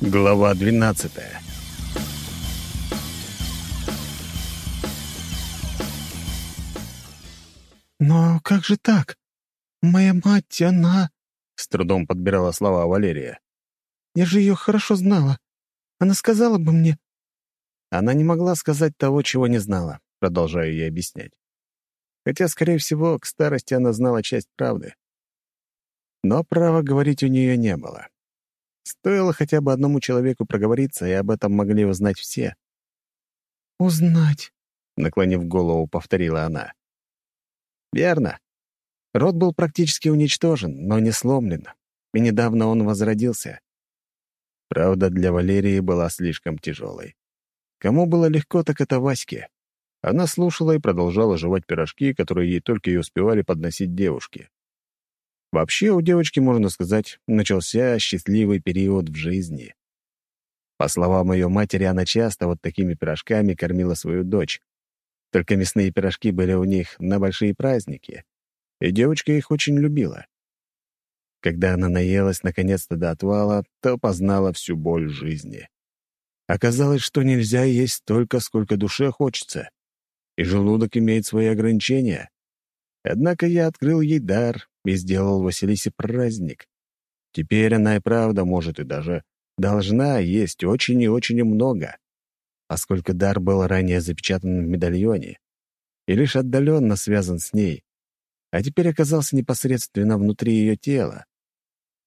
Глава 12 «Но как же так? Моя мать, она...» С трудом подбирала слова Валерия. «Я же ее хорошо знала. Она сказала бы мне...» Она не могла сказать того, чего не знала, продолжаю ей объяснять. Хотя, скорее всего, к старости она знала часть правды. Но права говорить у нее не было. Стоило хотя бы одному человеку проговориться, и об этом могли узнать все. «Узнать», — наклонив голову, повторила она. «Верно. Род был практически уничтожен, но не сломлен, и недавно он возродился. Правда, для Валерии была слишком тяжелой. Кому было легко, так это Ваське. Она слушала и продолжала жевать пирожки, которые ей только и успевали подносить девушки. Вообще, у девочки, можно сказать, начался счастливый период в жизни. По словам ее матери, она часто вот такими пирожками кормила свою дочь. Только мясные пирожки были у них на большие праздники, и девочка их очень любила. Когда она наелась наконец-то до отвала, то познала всю боль жизни. Оказалось, что нельзя есть столько, сколько душе хочется, и желудок имеет свои ограничения. Однако я открыл ей дар и сделал Василисе праздник. Теперь она и правда может и даже должна есть очень и очень много, поскольку дар был ранее запечатан в медальоне и лишь отдаленно связан с ней, а теперь оказался непосредственно внутри ее тела,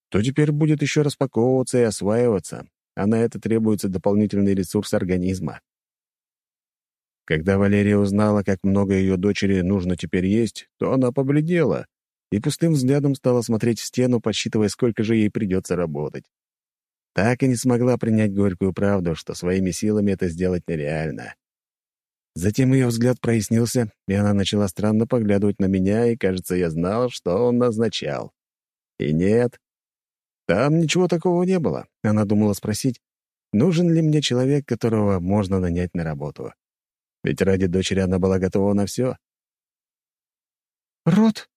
то теперь будет еще распаковываться и осваиваться, а на это требуется дополнительный ресурс организма. Когда Валерия узнала, как много ее дочери нужно теперь есть, то она побледнела и пустым взглядом стала смотреть в стену, подсчитывая, сколько же ей придется работать. Так и не смогла принять горькую правду, что своими силами это сделать нереально. Затем ее взгляд прояснился, и она начала странно поглядывать на меня, и, кажется, я знал, что он назначал. И нет, там ничего такого не было. Она думала спросить, нужен ли мне человек, которого можно нанять на работу. Ведь ради дочери она была готова на все. «Рот?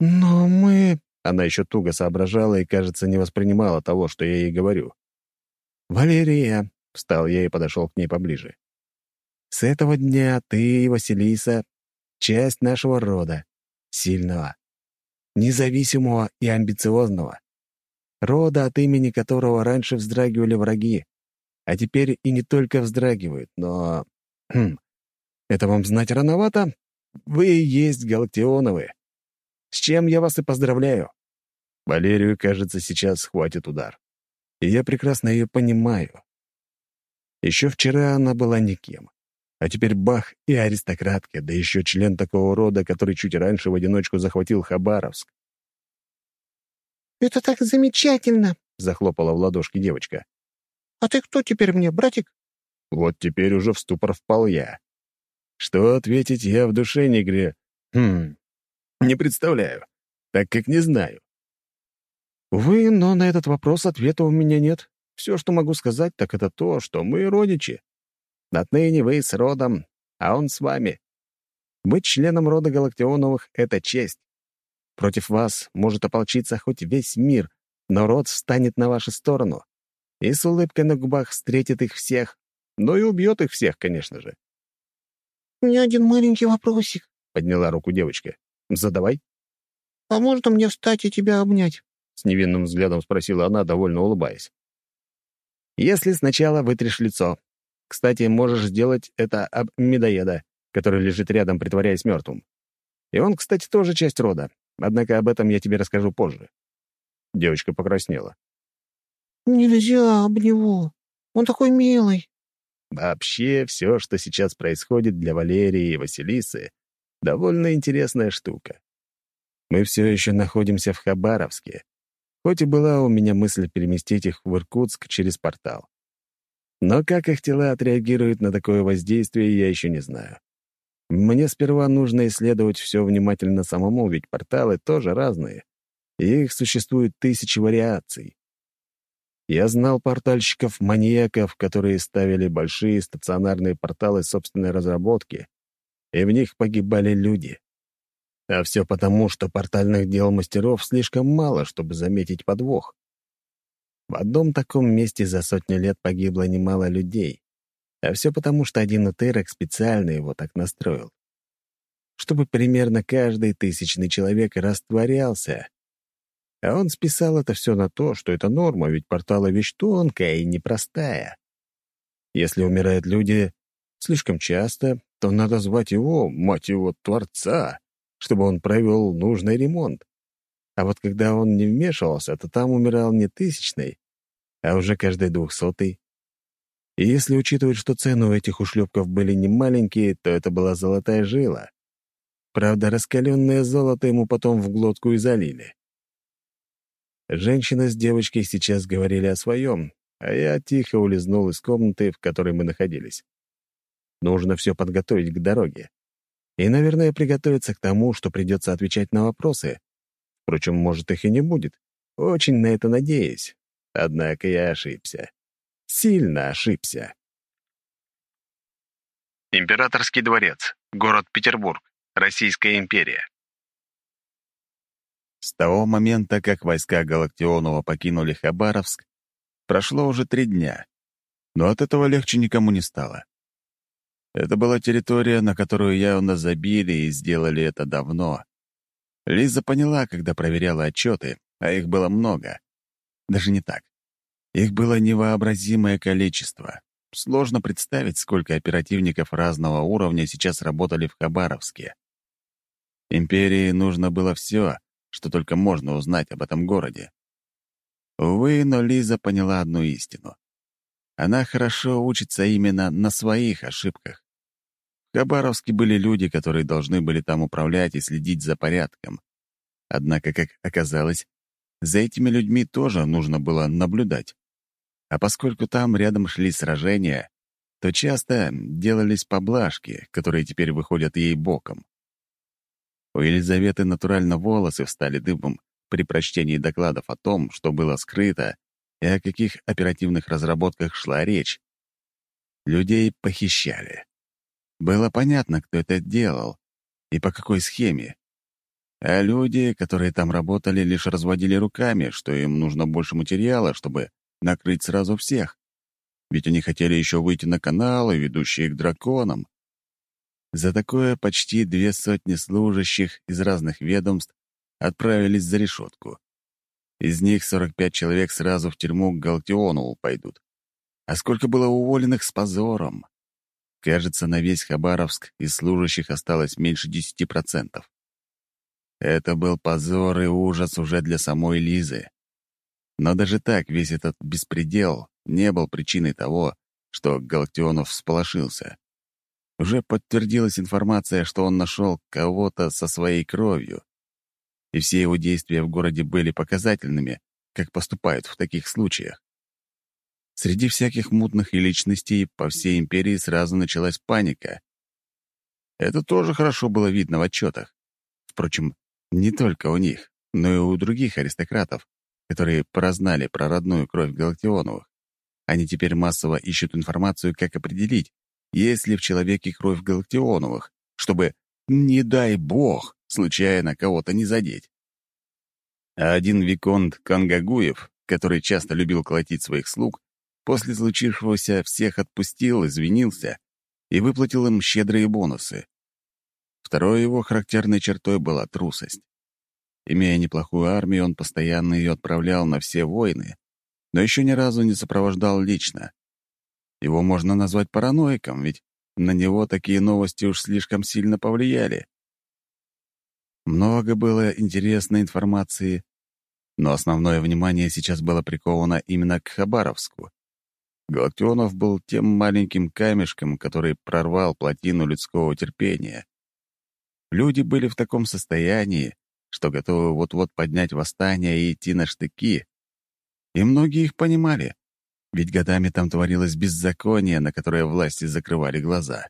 Но мы...» Она еще туго соображала и, кажется, не воспринимала того, что я ей говорю. «Валерия», — встал я и подошел к ней поближе. «С этого дня ты и Василиса — часть нашего рода, сильного, независимого и амбициозного, рода, от имени которого раньше вздрагивали враги, а теперь и не только вздрагивают, но... Хм, это вам знать рановато? Вы и есть Галактионовы. С чем я вас и поздравляю. Валерию, кажется, сейчас хватит удар. И я прекрасно ее понимаю. Еще вчера она была никем. А теперь бах и аристократка, да еще член такого рода, который чуть раньше в одиночку захватил Хабаровск. «Это так замечательно!» — захлопала в ладошки девочка. «А ты кто теперь мне, братик?» Вот теперь уже в ступор впал я. Что ответить я в душе не гре... Хм... Не представляю, так как не знаю. Увы, но на этот вопрос ответа у меня нет. Все, что могу сказать, так это то, что мы родичи. Отныне вы с родом, а он с вами. Быть членом рода Галактионовых — это честь. Против вас может ополчиться хоть весь мир, но род встанет на вашу сторону и с улыбкой на губах встретит их всех, но и убьет их всех, конечно же. «У меня один маленький вопросик», — подняла руку девочка. «Задавай». «А можно мне встать и тебя обнять?» — с невинным взглядом спросила она, довольно улыбаясь. «Если сначала вытрешь лицо. Кстати, можешь сделать это об медоеда, который лежит рядом, притворяясь мертвым. И он, кстати, тоже часть рода, однако об этом я тебе расскажу позже». Девочка покраснела. «Нельзя об него. Он такой милый». Вообще, все, что сейчас происходит для Валерии и Василисы, довольно интересная штука. Мы все еще находимся в Хабаровске, хоть и была у меня мысль переместить их в Иркутск через портал. Но как их тела отреагируют на такое воздействие, я еще не знаю. Мне сперва нужно исследовать все внимательно самому, ведь порталы тоже разные, и их существует тысячи вариаций. Я знал портальщиков-маньяков, которые ставили большие стационарные порталы собственной разработки, и в них погибали люди. А все потому, что портальных дел мастеров слишком мало, чтобы заметить подвох. В одном таком месте за сотню лет погибло немало людей. А все потому, что один утырок специально его так настроил. Чтобы примерно каждый тысячный человек растворялся. А он списал это все на то, что это норма, ведь порталы — вещь тонкая и непростая. Если умирают люди слишком часто, то надо звать его, мать его, Творца, чтобы он провел нужный ремонт. А вот когда он не вмешивался, то там умирал не тысячный, а уже каждый двухсотый. И если учитывать, что цены у этих ушлепков были не маленькие, то это была золотая жила. Правда, раскаленное золото ему потом в глотку и залили. Женщина с девочкой сейчас говорили о своем, а я тихо улизнул из комнаты, в которой мы находились. Нужно все подготовить к дороге. И, наверное, приготовиться к тому, что придется отвечать на вопросы. Впрочем, может, их и не будет. Очень на это надеюсь. Однако я ошибся. Сильно ошибся. Императорский дворец. Город Петербург. Российская империя. С того момента, как войска Галактионова покинули Хабаровск, прошло уже три дня. Но от этого легче никому не стало. Это была территория, на которую явно забили и сделали это давно. Лиза поняла, когда проверяла отчеты, а их было много. Даже не так. Их было невообразимое количество. Сложно представить, сколько оперативников разного уровня сейчас работали в Хабаровске. Империи нужно было все, что только можно узнать об этом городе. Увы, но Лиза поняла одну истину. Она хорошо учится именно на своих ошибках. Хабаровске были люди, которые должны были там управлять и следить за порядком. Однако, как оказалось, за этими людьми тоже нужно было наблюдать. А поскольку там рядом шли сражения, то часто делались поблажки, которые теперь выходят ей боком. У Елизаветы натурально волосы встали дыбом при прочтении докладов о том, что было скрыто и о каких оперативных разработках шла речь. Людей похищали. Было понятно, кто это делал и по какой схеме. А люди, которые там работали, лишь разводили руками, что им нужно больше материала, чтобы накрыть сразу всех. Ведь они хотели еще выйти на каналы, ведущие к драконам. За такое почти две сотни служащих из разных ведомств отправились за решетку. Из них 45 человек сразу в тюрьму к Галтионову пойдут. А сколько было уволенных с позором? Кажется, на весь Хабаровск из служащих осталось меньше 10%. Это был позор и ужас уже для самой Лизы. Но даже так весь этот беспредел не был причиной того, что Галактионов всполошился. Уже подтвердилась информация, что он нашел кого-то со своей кровью. И все его действия в городе были показательными, как поступают в таких случаях. Среди всяких мутных и личностей по всей империи сразу началась паника. Это тоже хорошо было видно в отчетах. Впрочем, не только у них, но и у других аристократов, которые прознали про родную кровь Галактионовых. Они теперь массово ищут информацию, как определить, есть ли в человеке кровь Галактионовых, чтобы, не дай бог, случайно кого-то не задеть. А один виконт Кангагуев, который часто любил колотить своих слуг, после случившегося всех отпустил, извинился и выплатил им щедрые бонусы. Второй его характерной чертой была трусость. Имея неплохую армию, он постоянно ее отправлял на все войны, но еще ни разу не сопровождал лично. Его можно назвать параноиком, ведь на него такие новости уж слишком сильно повлияли. Много было интересной информации, но основное внимание сейчас было приковано именно к Хабаровску. Галактионов был тем маленьким камешком, который прорвал плотину людского терпения. Люди были в таком состоянии, что готовы вот-вот поднять восстание и идти на штыки. И многие их понимали, ведь годами там творилось беззаконие, на которое власти закрывали глаза.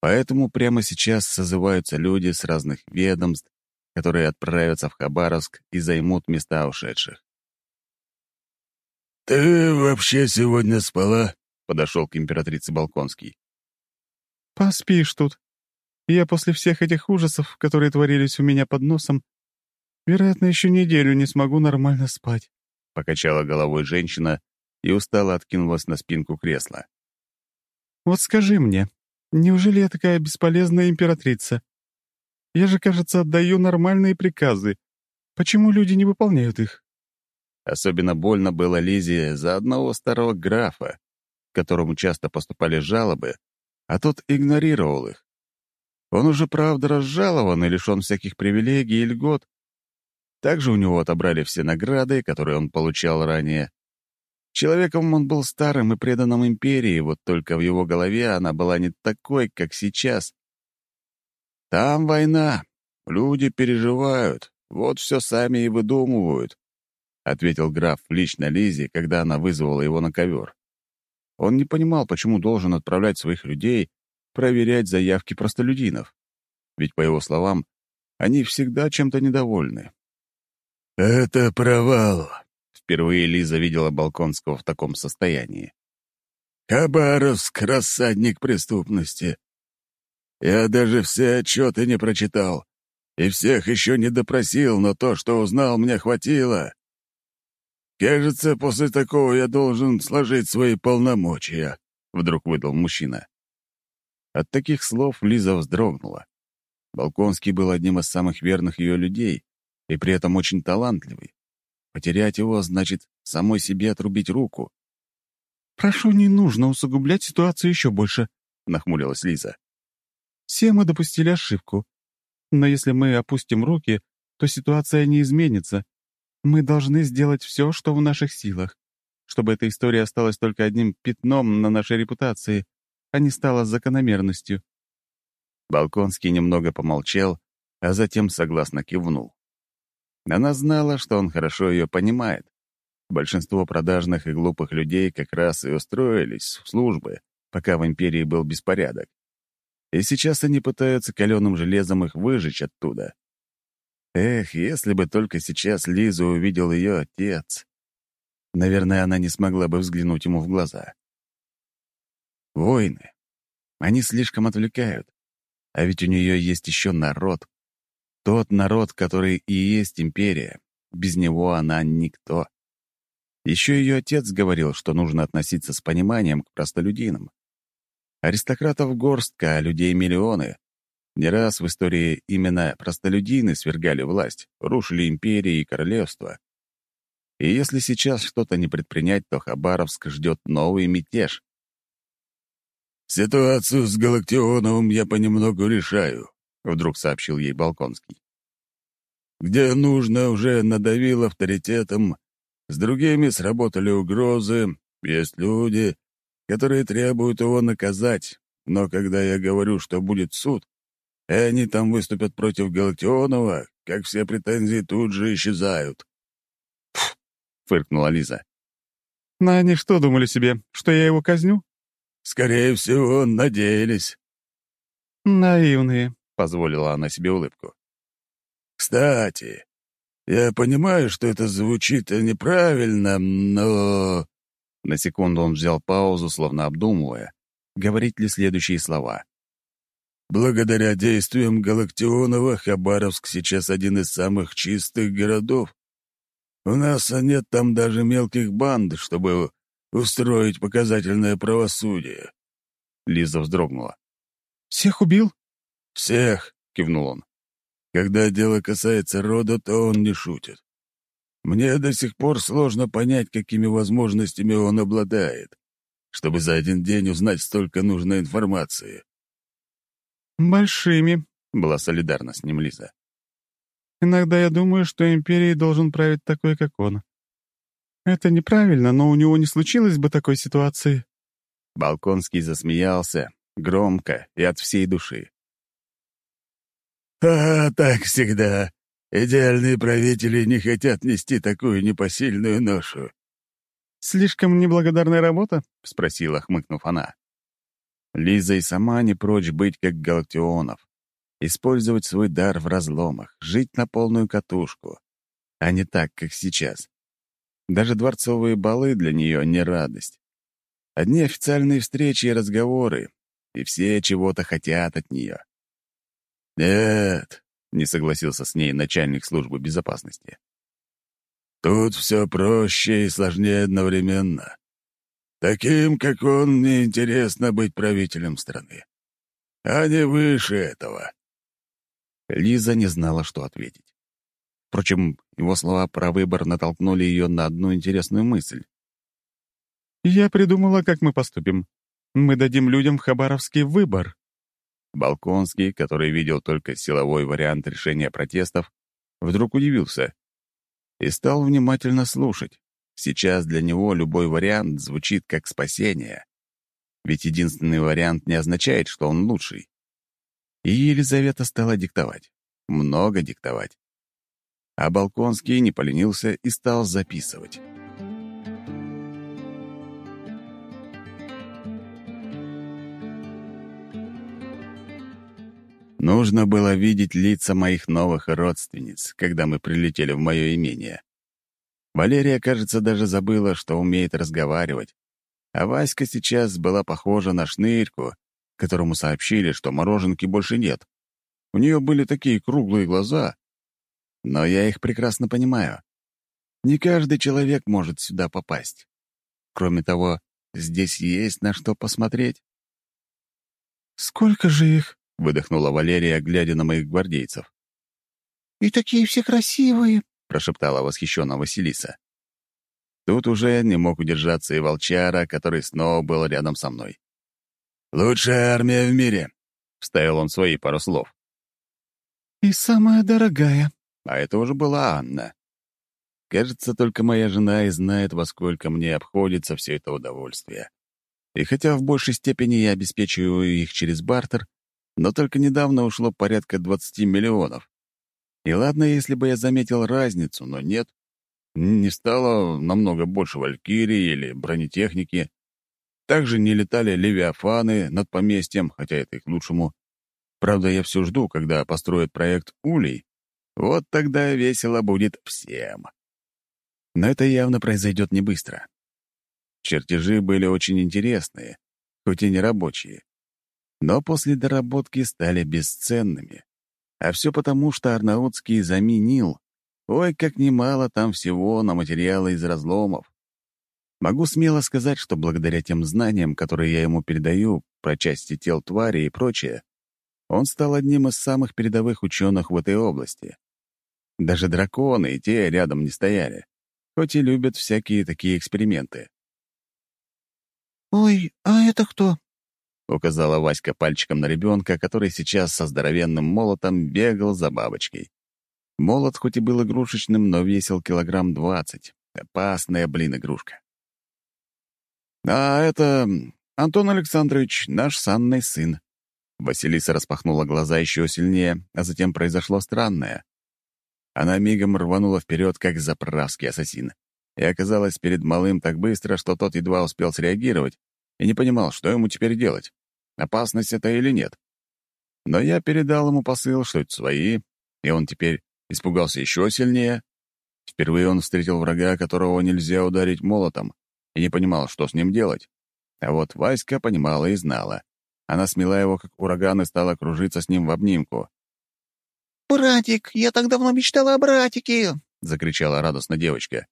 Поэтому прямо сейчас созываются люди с разных ведомств, которые отправятся в Хабаровск и займут места ушедших. «Ты вообще сегодня спала?» — подошел к императрице Балконский. «Поспишь тут», я после всех этих ужасов, которые творились у меня под носом, вероятно, еще неделю не смогу нормально спать. — покачала головой женщина и устало откинулась на спинку кресла. «Вот скажи мне, неужели я такая бесполезная императрица? Я же, кажется, отдаю нормальные приказы. Почему люди не выполняют их?» Особенно больно было Лизе за одного старого графа, которому часто поступали жалобы, а тот игнорировал их. Он уже, правда, разжалован и лишен всяких привилегий и льгот. Также у него отобрали все награды, которые он получал ранее. Человеком он был старым и преданным империи, вот только в его голове она была не такой, как сейчас. Там война, люди переживают, вот все сами и выдумывают, — ответил граф лично Лизе, когда она вызвала его на ковер. Он не понимал, почему должен отправлять своих людей проверять заявки простолюдинов. Ведь, по его словам, они всегда чем-то недовольны. «Это провал», Впервые Лиза видела Балконского в таком состоянии. «Хабаровск — рассадник преступности. Я даже все отчеты не прочитал и всех еще не допросил, но то, что узнал, мне хватило. Кажется, после такого я должен сложить свои полномочия», — вдруг выдал мужчина. От таких слов Лиза вздрогнула. Балконский был одним из самых верных ее людей и при этом очень талантливый. Потерять его значит самой себе отрубить руку. «Прошу, не нужно усугублять ситуацию еще больше», — нахмурилась Лиза. «Все мы допустили ошибку. Но если мы опустим руки, то ситуация не изменится. Мы должны сделать все, что в наших силах, чтобы эта история осталась только одним пятном на нашей репутации, а не стала закономерностью». Балконский немного помолчал, а затем согласно кивнул. Она знала, что он хорошо ее понимает. Большинство продажных и глупых людей как раз и устроились в службы, пока в империи был беспорядок. И сейчас они пытаются каленым железом их выжечь оттуда. Эх, если бы только сейчас Лизу увидел ее отец. Наверное, она не смогла бы взглянуть ему в глаза. Войны. Они слишком отвлекают. А ведь у нее есть еще народ, тот народ, который и есть империя. Без него она никто. Еще ее отец говорил, что нужно относиться с пониманием к простолюдинам. Аристократов горстка, а людей миллионы. Не раз в истории именно простолюдины свергали власть, рушили империи и королевства. И если сейчас что-то не предпринять, то Хабаровск ждет новый мятеж. «Ситуацию с Галактионовым я понемногу решаю», — вдруг сообщил ей Балконский. «Где нужно, уже надавил авторитетом, с другими сработали угрозы, есть люди, которые требуют его наказать, но когда я говорю, что будет суд, и они там выступят против Галактионова, как все претензии тут же исчезают». «Фу!» — фыркнула Лиза. «Но они что думали себе, что я его казню?» «Скорее всего, надеялись». «Наивные», — позволила она себе улыбку. «Кстати, я понимаю, что это звучит неправильно, но...» На секунду он взял паузу, словно обдумывая, говорить ли следующие слова. «Благодаря действиям Галактионова Хабаровск сейчас один из самых чистых городов. У нас нет там даже мелких банд, чтобы устроить показательное правосудие». Лиза вздрогнула. «Всех убил?» «Всех», — кивнул он. «Когда дело касается рода, то он не шутит. Мне до сих пор сложно понять, какими возможностями он обладает, чтобы за один день узнать столько нужной информации». «Большими», — была солидарна с ним Лиза. «Иногда я думаю, что империей должен править такой, как он. Это неправильно, но у него не случилось бы такой ситуации». Балконский засмеялся, громко и от всей души. «А, так всегда. Идеальные правители не хотят нести такую непосильную ношу». «Слишком неблагодарная работа?» — спросила, хмыкнув она. Лиза и сама не прочь быть как Галактионов. Использовать свой дар в разломах, жить на полную катушку, а не так, как сейчас. Даже дворцовые балы для нее не радость. Одни официальные встречи и разговоры, и все чего-то хотят от нее. «Нет», — не согласился с ней начальник службы безопасности. Тут все проще и сложнее одновременно. Таким, как он, мне интересно быть правителем страны. А не выше этого. Лиза не знала, что ответить. Впрочем, его слова про выбор натолкнули ее на одну интересную мысль. «Я придумала, как мы поступим. Мы дадим людям в Хабаровске выбор». Балконский, который видел только силовой вариант решения протестов, вдруг удивился и стал внимательно слушать. Сейчас для него любой вариант звучит как спасение. Ведь единственный вариант не означает, что он лучший. И Елизавета стала диктовать. Много диктовать. А Балконский не поленился и стал записывать. Нужно было видеть лица моих новых родственниц, когда мы прилетели в мое имение. Валерия, кажется, даже забыла, что умеет разговаривать. А Васька сейчас была похожа на шнырьку, которому сообщили, что мороженки больше нет. У нее были такие круглые глаза. Но я их прекрасно понимаю. Не каждый человек может сюда попасть. Кроме того, здесь есть на что посмотреть. «Сколько же их?» — выдохнула Валерия, глядя на моих гвардейцев. «И такие все красивые!» — прошептала восхищенно Василиса. Тут уже не мог удержаться и волчара, который снова был рядом со мной. «Лучшая армия в мире», — вставил он свои пару слов. «И самая дорогая». А это уже была Анна. Кажется, только моя жена и знает, во сколько мне обходится все это удовольствие. И хотя в большей степени я обеспечиваю их через бартер, но только недавно ушло порядка 20 миллионов. И ладно, если бы я заметил разницу, но нет. Не стало намного больше валькирии или бронетехники. Также не летали левиафаны над поместьем, хотя это и к лучшему. Правда, я все жду, когда построят проект Улей. Вот тогда весело будет всем. Но это явно произойдет не быстро. Чертежи были очень интересные, хоть и не рабочие. Но после доработки стали бесценными. А все потому, что Арнаутский заменил. Ой, как немало там всего на материалы из разломов. Могу смело сказать, что благодаря тем знаниям, которые я ему передаю про части тел твари и прочее, он стал одним из самых передовых ученых в этой области. Даже драконы и те рядом не стояли, хоть и любят всякие такие эксперименты. «Ой, а это кто?» — указала Васька пальчиком на ребенка, который сейчас со здоровенным молотом бегал за бабочкой. Молот хоть и был игрушечным, но весил килограмм двадцать. Опасная, блин, игрушка. «А это Антон Александрович, наш санный сын». Василиса распахнула глаза еще сильнее, а затем произошло странное. Она мигом рванула вперед, как заправский ассасин, и оказалась перед малым так быстро, что тот едва успел среагировать и не понимал, что ему теперь делать, опасность это или нет. Но я передал ему посыл, что это свои, и он теперь испугался еще сильнее. Впервые он встретил врага, которого нельзя ударить молотом, и не понимал, что с ним делать. А вот Васька понимала и знала. Она смела его, как ураган, и стала кружиться с ним в обнимку. «Братик, я так давно мечтала о братике!» — закричала радостно девочка.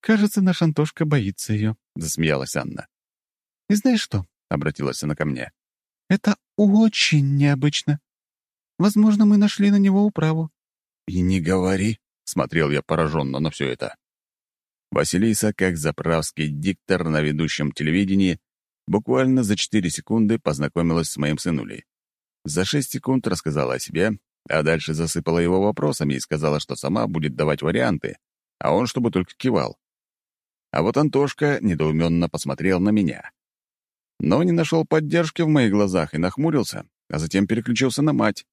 «Кажется, наш Антошка боится ее», — засмеялась Анна. «И знаешь что?» — обратилась она ко мне. «Это очень необычно. Возможно, мы нашли на него управу». «И не говори», — смотрел я пораженно на все это. Василиса, как заправский диктор на ведущем телевидении, буквально за четыре секунды познакомилась с моим сынулей. За шесть секунд рассказала о себе, а дальше засыпала его вопросами и сказала, что сама будет давать варианты, а он чтобы только кивал. А вот Антошка недоуменно посмотрел на меня. Но не нашел поддержки в моих глазах и нахмурился, а затем переключился на мать.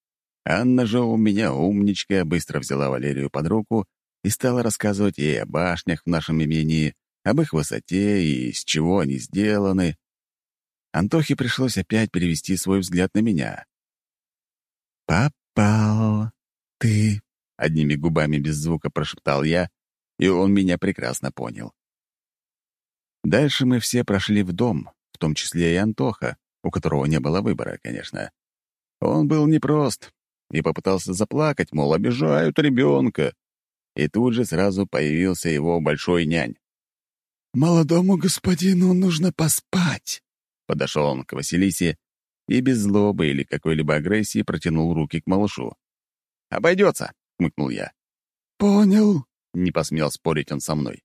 Анна же у меня умничка быстро взяла Валерию под руку и стала рассказывать ей о башнях в нашем имении, об их высоте и из чего они сделаны. Антохе пришлось опять перевести свой взгляд на меня. «Попал ты», — одними губами без звука прошептал я, и он меня прекрасно понял. Дальше мы все прошли в дом, в том числе и Антоха, у которого не было выбора, конечно. Он был непрост и попытался заплакать, мол, обижают ребенка. и тут же сразу появился его большой нянь. «Молодому господину нужно поспать», — подошел он к Василисе и без злобы или какой-либо агрессии протянул руки к малышу. «Обойдется», — хмыкнул я. «Понял», — не посмел спорить он со мной.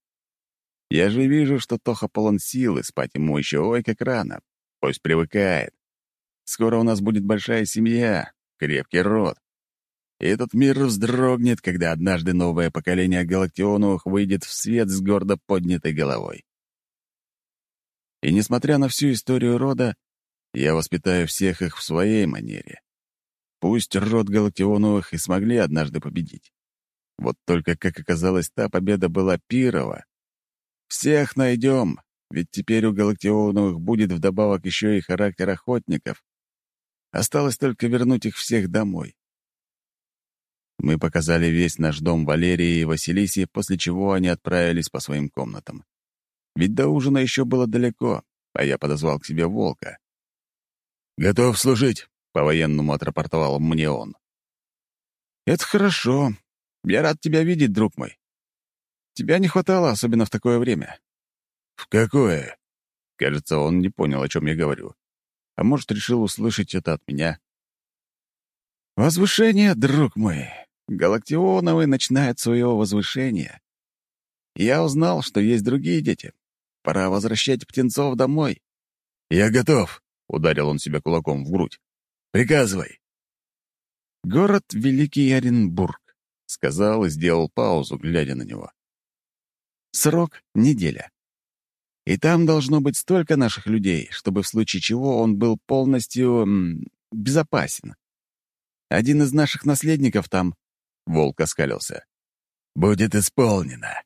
«Я же вижу, что Тоха полон силы, спать ему еще ой как рано. Пусть привыкает. Скоро у нас будет большая семья, крепкий род. И этот мир вздрогнет, когда однажды новое поколение Галактионовых выйдет в свет с гордо поднятой головой. И несмотря на всю историю рода, я воспитаю всех их в своей манере. Пусть род Галактионовых и смогли однажды победить. Вот только, как оказалось, та победа была Пирова. Всех найдем, ведь теперь у Галактионовых будет вдобавок еще и характер охотников. Осталось только вернуть их всех домой. Мы показали весь наш дом Валерии и Василисе, после чего они отправились по своим комнатам. Ведь до ужина еще было далеко, а я подозвал к себе волка. «Готов служить», — по-военному отрапортовал мне он. «Это хорошо. Я рад тебя видеть, друг мой. Тебя не хватало, особенно в такое время». «В какое?» Кажется, он не понял, о чем я говорю. А может, решил услышать это от меня. «Возвышение, друг мой. Галактионовы начинают свое возвышение. Я узнал, что есть другие дети. Пора возвращать птенцов домой. «Я готов», — ударил он себя кулаком в грудь. «Приказывай». «Город Великий Оренбург», — сказал и сделал паузу, глядя на него. «Срок — неделя. И там должно быть столько наших людей, чтобы в случае чего он был полностью м, безопасен. Один из наших наследников там Волк оскалился. «Будет исполнено».